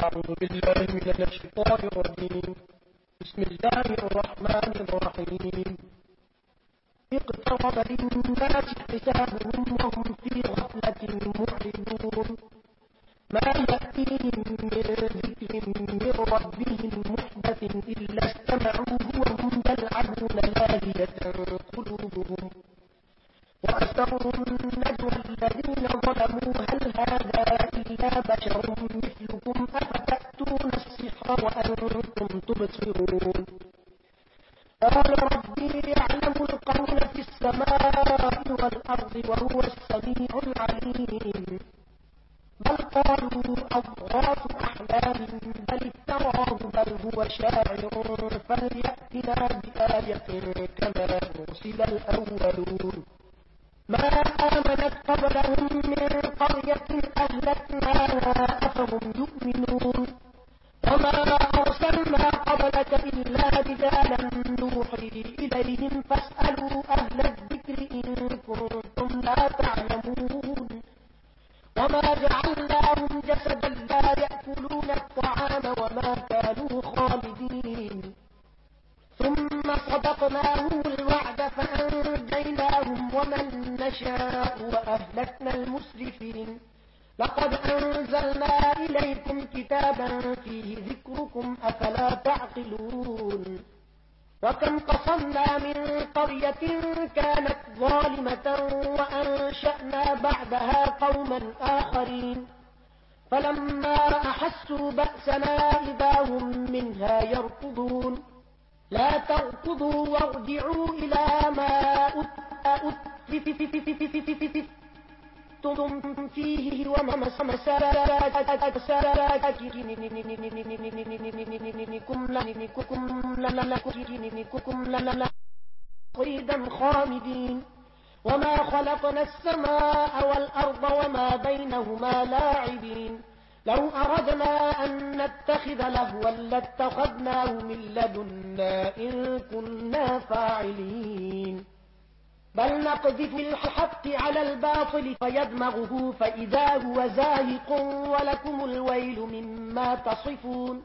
أعوذ بالله من الشيطان الرجيم. بسم الله الرحمن الرحيم. اقترب للناس حسابهم وهم في غفلة محرمون ما يأتيهم من ذكر من ربهم محدث إلا استمعوه وهم يلعبون لاهية قلوبهم. وأسروا النجوى الذين ظلموا هل هذا إلا بشر مثلكم أفتأتون السحر وأنتم تبصرون. قال ربي يعلم القول في السماء والأرض وهو السميع العليم. بل قالوا أضغاث أحلام بل اتراه بل هو شاعر فليأتنا بآية كما أرسل الأولون. ما آمنت قبلهم من قرية أهلتناها أفهم يؤمنون. وما أرسلنا قبلك إلا رجالا نوحي إليهم فاسألوا أهل الذكر إن كنتم لا تعلمون. وما جعلناهم جسدا لا يأكلون الطعام وما صدقنا الوعد فأنجيناهم ومن نشاء وأهلكنا المسرفين. لقد أنزلنا إليكم كتابا فيه ذكركم أفلا تعقلون؟ وكم قصمنا من قرية كانت ظالمة وأنشأنا بعدها قوما آخرين. فلما أحسوا بأسنا إذا هم منها يركضون. لا تركضوا وارجعوا إلى ما أتفتم فيه ومساكنكم لنكم خامدين. وما خلقنا السماء والأرض وما بينهما لاعبين. لو أردنا أن نتخذ لهوا لاتخذناه من لدنا إن كنا فاعلين. بل نقذف الحق على الباطل فيدمغه فإذا هو زاهق ولكم الويل مما تصفون.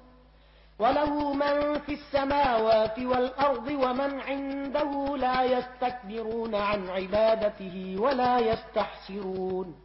وله من في السماوات والأرض ومن عنده لا يستكبرون عن عبادته ولا يستحسرون.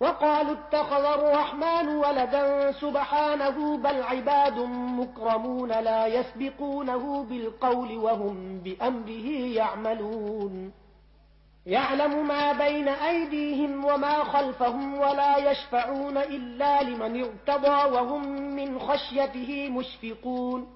وقالوا اتخذ الرحمن ولدا سبحانه بل عباد مكرمون لا يسبقونه بالقول وهم بأمره يعملون. يعلم ما بين أيديهم وما خلفهم ولا يشفعون إلا لمن اعتضى وهم من خشيته مشفقون.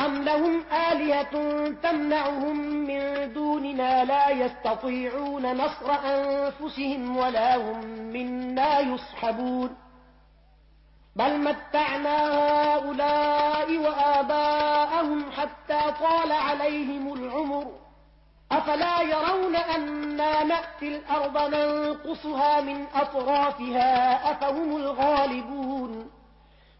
أم لهم آلهة تمنعهم من دوننا لا يستطيعون نصر أنفسهم ولا هم منا يصحبون بل متعنا هؤلاء وآباءهم حتى طال عليهم العمر أفلا يرون أنا نأتي الأرض ننقصها من أطرافها أفهم الغالبون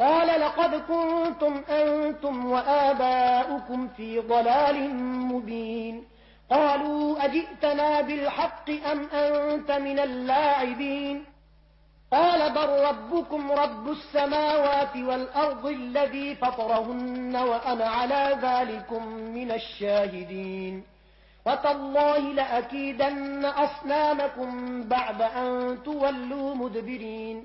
قال لقد كنتم أنتم وآباؤكم في ضلال مبين. قالوا أجئتنا بالحق أم أنت من اللاعبين؟ قال بل ربكم رب السماوات والأرض الذي فطرهن وأنا على ذلكم من الشاهدين. وتالله لأكيدن أصنامكم بعد أن تولوا مدبرين.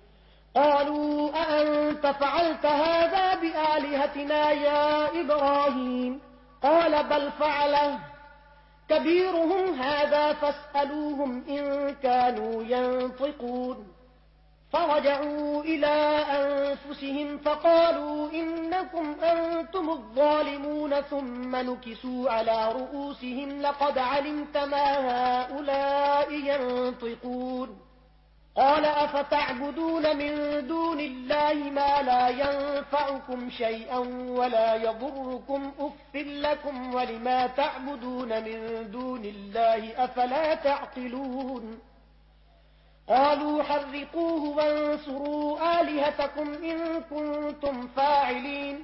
قالوا أأنت فعلت هذا بآلهتنا يا إبراهيم؟ قال بل فعله كبيرهم هذا فاسألوهم إن كانوا ينطقون. فرجعوا إلى أنفسهم فقالوا إنكم أنتم الظالمون ثم نكسوا على رؤوسهم. لقد علمت ما هؤلاء ينطقون. قال أفتعبدون من دون الله ما لا ينفعكم شيئا ولا يضركم أفر لكم ولما تعبدون من دون الله أفلا تعقلون قالوا حرقوه وانصروا آلهتكم إن كنتم فاعلين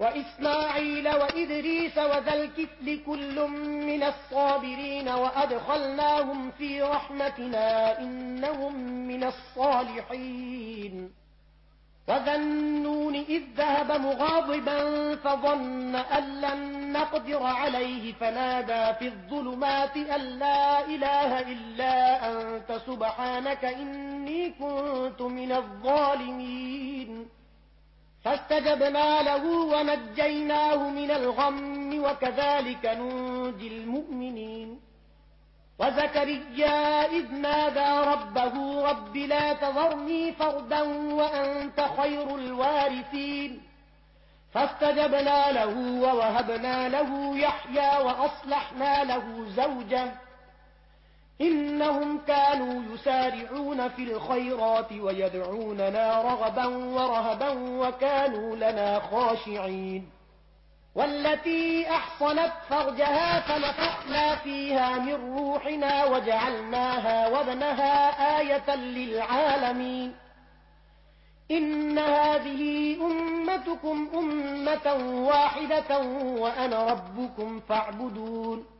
وإسماعيل وإدريس وذا لكل كل من الصابرين وأدخلناهم في رحمتنا إنهم من الصالحين. وذا النون إذ ذهب مغاضبا فظن أن لن نقدر عليه فنادى في الظلمات أن لا إله إلا أنت سبحانك إني كنت من الظالمين. فاستجبنا له ونجيناه من الغم وكذلك ننجي المؤمنين. وزكريا إذ نادى ربه رب لا تظرني فردا وأنت خير الوارثين. فاستجبنا له ووهبنا له يحيى وأصلحنا له زوجه إنهم كانوا يسارعون في الخيرات ويدعوننا رغبا ورهبا وكانوا لنا خاشعين. والتي أحصنت فرجها فنفحنا فيها من روحنا وجعلناها وابنها آية للعالمين. إن هذه أمتكم أمة واحدة وأنا ربكم فاعبدون.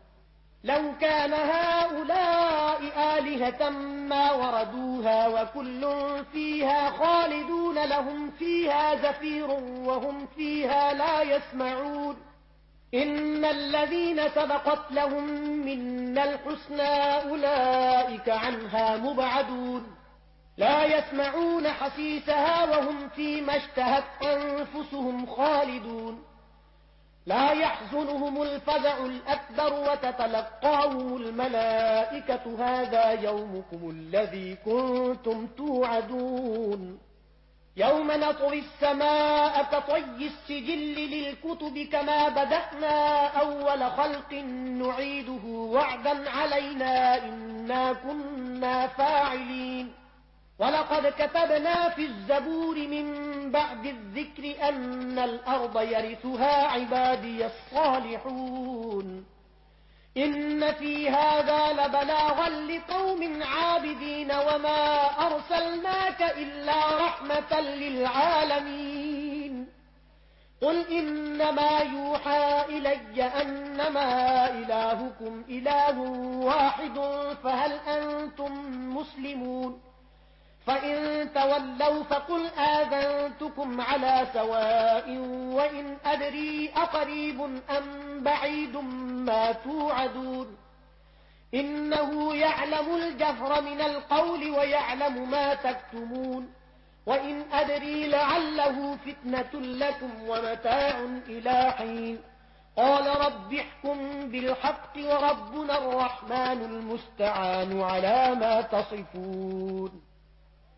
لو كان هؤلاء آلهة ما وردوها وكل فيها خالدون لهم فيها زفير وهم فيها لا يسمعون. إن الذين سبقت لهم منا الحسنى أولئك عنها مبعدون. لا يسمعون حسيسها وهم فيما اشتهت أنفسهم خالدون. لا يحزنهم الفزع الأكبر وتتلقاهم الملائكة. هذا يومكم الذي كنتم توعدون. يوم نطر السماء كطي السجل للكتب كما بدأنا أول خلق نعيده وعدا علينا إنا كنا فاعلين. وَلَقَدْ كَتَبْنَا فِي الزَّبُورِ مِنْ بَعْدِ الذِّكْرِ أَنَّ الْأَرْضَ يَرِثُهَا عِبَادِيَ الصَّالِحُونَ. إِنَّ فِي هَذَا لَبَلَاغًا لِقَوْمٍ عَابِدِينَ وَمَا أَرْسَلْنَاكَ إِلَّا رَحْمَةً لِلْعَالَمِينَ. قُلْ إِنَّمَا يُوحَى إِلَيَّ أَنَّمَا إِلَٰهُكُمْ إِلَٰهٌ وَاحِدٌ فَهَلْ أَنْتُمْ مُسْلِمُونَ؟ فإن تولوا فقل آذنتكم على سواء وإن أدري أقريب أم بعيد ما توعدون إنه يعلم الجفر من القول ويعلم ما تكتمون وإن أدري لعله فتنة لكم ومتاع إلى حين قال رب احكم بالحق وربنا الرحمن المستعان على ما تصفون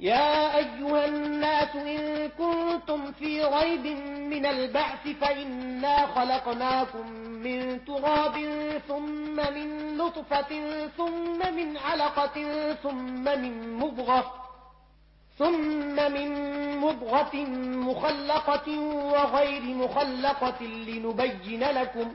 يا أيها الناس إن كنتم في غيب من البعث فإنا خلقناكم من تراب ثم من لطفة ثم من علقة ثم من مضغة ثم من مضغة مخلقة وغير مخلقة لنبين لكم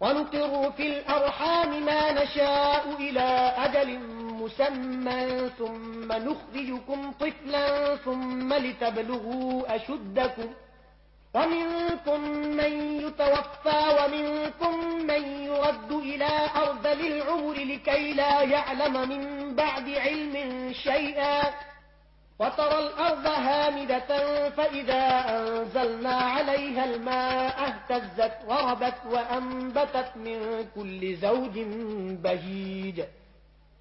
ونقر في الأرحام ما نشاء إلى أجل مسمى ثم نخرجكم طفلا ثم لتبلغوا أشدكم. ومنكم من يتوفى ومنكم من يرد إلى أرض للعمر لكي لا يعلم من بعد علم شيئا. وترى الأرض هامدة فإذا أنزلنا عليها الماء اهتزت وربت وأنبتت من كل زوج بهيج.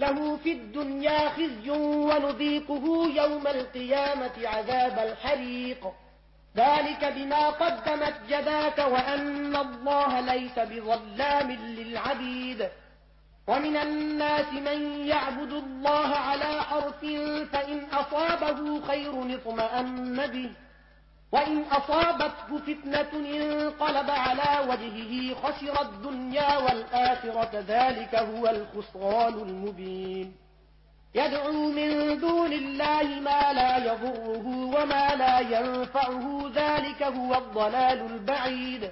له في الدنيا خزي ونذيقه يوم القيامة عذاب الحريق. ذلك بما قدمت جباك وأن الله ليس بظلام للعبيد. ومن الناس من يعبد الله على أرث فإن أصابه خير نطمأن به. وَإِنْ أَصَابَتْهُ فِتْنَةٌ انقلب عَلَى وَجْهِهِ خَسِرَ الدُّنْيَا وَالْآخِرَةَ ذَلِكَ هُوَ الْخُسْرَانُ الْمُبِينُ. يَدْعُو مِنْ دُونِ اللَّهِ مَا لَا يَضُرُّهُ وَمَا لَا يَنفَعُهُ ذَلِكَ هُوَ الضَّلَالُ الْبَعِيدُ.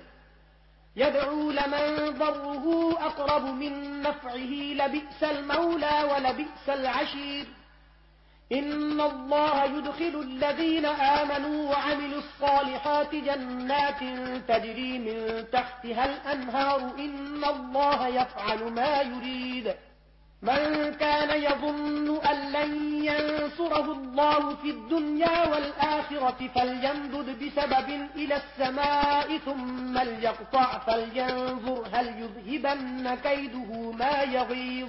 يَدْعُو لَمَنْ ضَرُّهُ أَقْرَبُ مِنْ نَفْعِهِ لَبِئْسَ الْمَوْلَى وَلَبِئْسَ الْعَشِيرُ. إن الله يدخل الذين آمنوا وعملوا الصالحات جنات تجري من تحتها الأنهار إن الله يفعل ما يريد. من كان يظن أن لن ينصره الله في الدنيا والآخرة فلينبذ بسبب إلى السماء ثم ليقطع فلينظر هل يذهبن كيده ما يغيظ.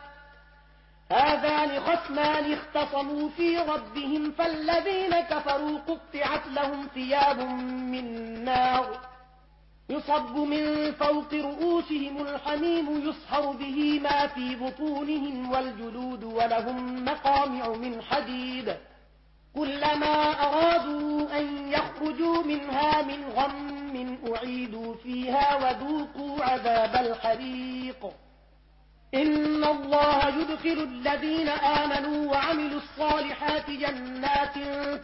هذان خصمان اختصموا في ربهم فالذين كفروا قطعت لهم ثياب من نار يصب من فوق رؤوسهم الحميم يصهر به ما في بطونهم والجلود ولهم مقامع من حديد كلما أرادوا أن يخرجوا منها من غم أعيدوا فيها وذوقوا عذاب الحريق إن الله يدخل الذين آمنوا وعملوا الصالحات جنات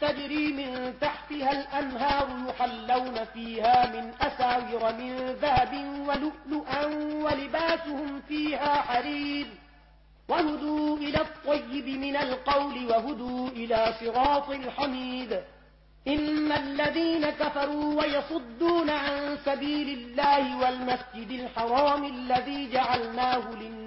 تجري من تحتها الأنهار يحلون فيها من أساور من ذهب ولؤلؤا ولباسهم فيها حرير وهدوا إلى الطيب من القول وهدوا إلى صراط الحميد إن الذين كفروا ويصدون عن سبيل الله والمسجد الحرام الذي جعلناه للناس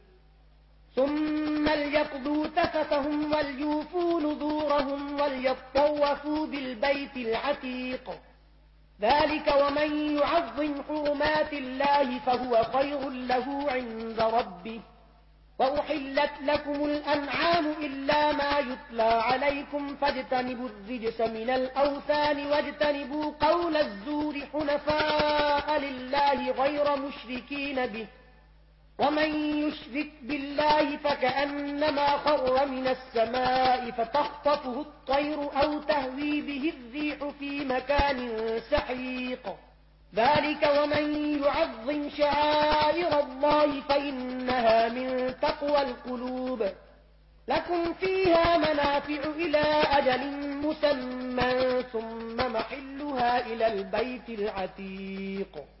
ثم ليقضوا تفتهم وليوفوا نذورهم وليطوفوا بالبيت العتيق. ذلك ومن يعظم حرمات الله فهو خير له عند ربه. وأحلت لكم الأنعام إلا ما يتلى عليكم فاجتنبوا الزجس من الأوثان واجتنبوا قول الزور حنفاء لله غير مشركين به. ومن يشرك بالله فكأنما خر من السماء فتخطفه الطير أو تهوي به الزيح في مكان سحيق. ذلك ومن يعظم شعائر الله فإنها من تقوى القلوب. لكم فيها منافع إلى أجل مسمى ثم محلها إلى البيت العتيق.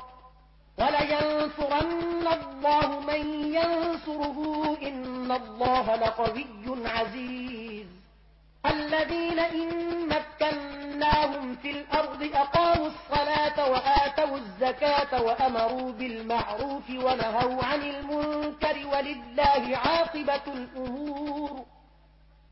وَلَيَنْصُرَنَّ اللَّهُ مَنْ يَنْصُرُهُ إِنَّ اللَّهَ لَقَوِيٌّ عَزِيزٌ. الَّذِينَ إِنْ مَكَّنَّاهُمْ فِي الْأَرْضِ أَقَامُوا الصَّلَاةَ وَآتَوُا الزَّكَاةَ وَأَمَرُوا بِالْمَعْرُوفِ وَنَهَوْا عَنِ الْمُنكَرِ وَلِلَّهِ عَاقِبَةُ الْأُمُورِ.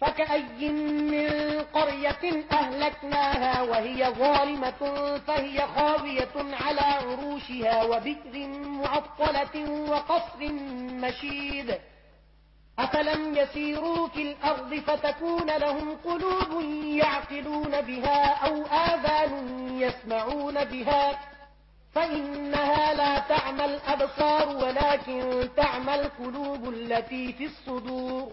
فكأي من قرية أهلكناها وهي ظالمة فهي خاوية على عروشها وبئر معطلة وقصر مشيد أفلم يسيروا في الأرض فتكون لهم قلوب يعقلون بها أو آذان يسمعون بها فإنها لا تعمى الأبصار ولكن تعمى القلوب التي في الصدور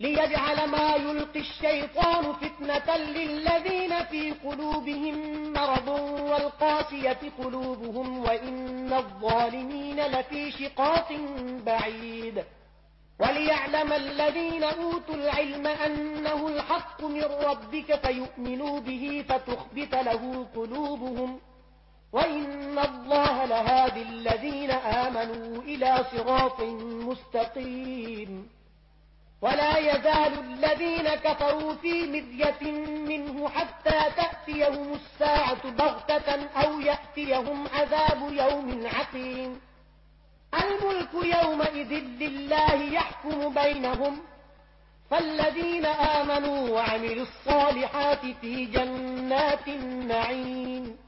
ليجعل ما يلقي الشيطان فتنة للذين في قلوبهم مرض والقاسية قلوبهم وإن الظالمين لفي شقاق بعيد وليعلم الذين أوتوا العلم أنه الحق من ربك فيؤمنوا به فتخبت له قلوبهم وإن الله لهذه الذين آمنوا إلى صراط مستقيم ولا يزال الذين كفروا في مذية منه حتى تأتيهم الساعة بغتة أو يأتيهم عذاب يوم عقيم. الملك يومئذ لله يحكم بينهم. فالذين آمنوا وعملوا الصالحات في جنات النعيم.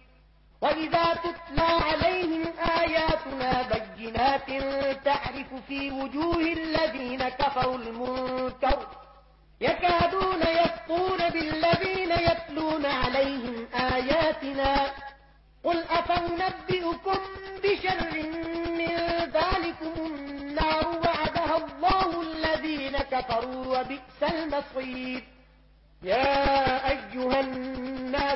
وإذا تتلى عليهم آياتنا بينات تعرف في وجوه الذين كفروا المنكر يكادون يفطون بالذين يتلون عليهم آياتنا قل أفنبئكم بشر من ذلكم النار وعدها الله الذين كفروا وبئس المصير يا أيها الناس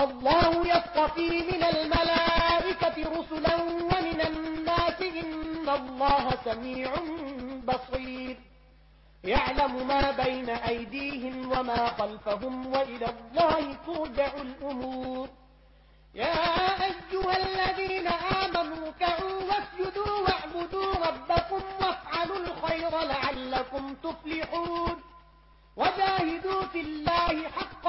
الله يصطفي من الملائكة رسلا ومن الناس إن الله سميع بصير. يعلم ما بين أيديهم وما خلفهم وإلى الله ترجع الأمور. يا أيها الذين آمنوا كعوا واسجدوا واعبدوا ربكم وافعلوا الخير لعلكم تفلحون. وجاهدوا في الله حقا